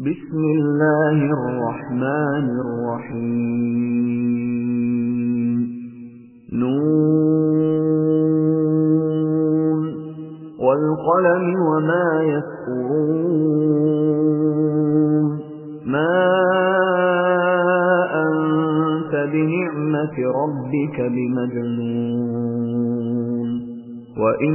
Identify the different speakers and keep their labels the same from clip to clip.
Speaker 1: بسم الله الرحمن الرحيم. نون. والقلم وما يسكرون ما أنت بنعمة ربك بمجنون. وإن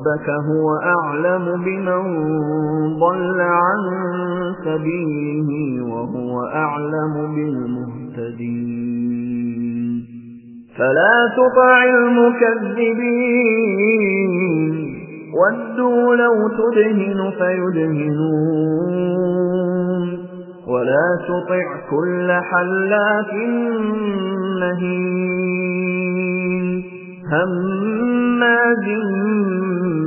Speaker 1: ربك هو أعلم بمن ضل عن سبيله وهو أعلم بالمهتدين. فلا تطع المكذبين. ودوا لو تدهن فيدهنون. ولا تطع كل حلاف مهين. هماز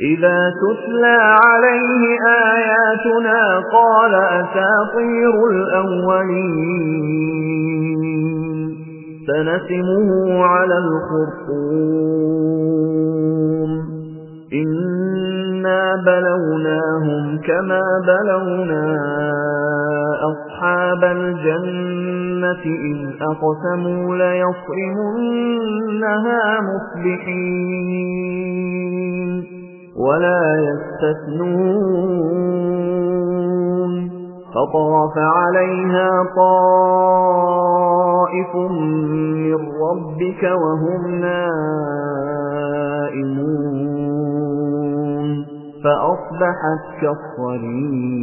Speaker 1: إذا تتلى عليه آياتنا قال أساطير الأولين. سنسمه على الخرطوم. إنا بلوناهم كما بلونا أصحاب الجنة إذ أقسموا ليصرمنها مصبحين. ولا يستثنون. فطرف عليها طائف من ربك وهم نائمون. فأصبحت كالصريم.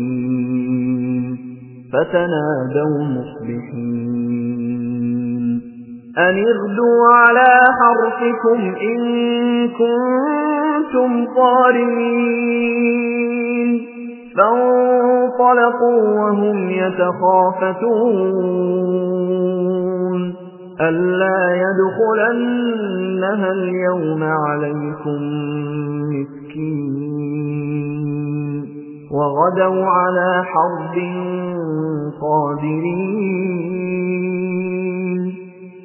Speaker 1: فتنادوا مصبحين. أن اغدوا على حرفكم إن كنتم صارمين فانطلقوا وهم يتخافتون. ألا يدخلنها اليوم عليكم مسكين. وغدوا على حرب قادرين.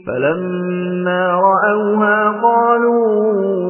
Speaker 1: فلما رأوها قالوا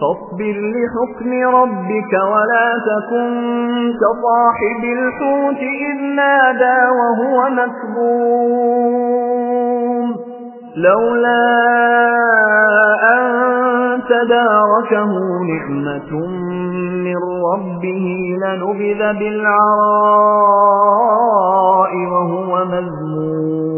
Speaker 1: فاصبر لحكم ربك ولا تكن كصاحب الحوت إذ نادى وهو مكبوم لولا أن تداركه نعمة من ربه لنبذ بالعراء وهو مذموم.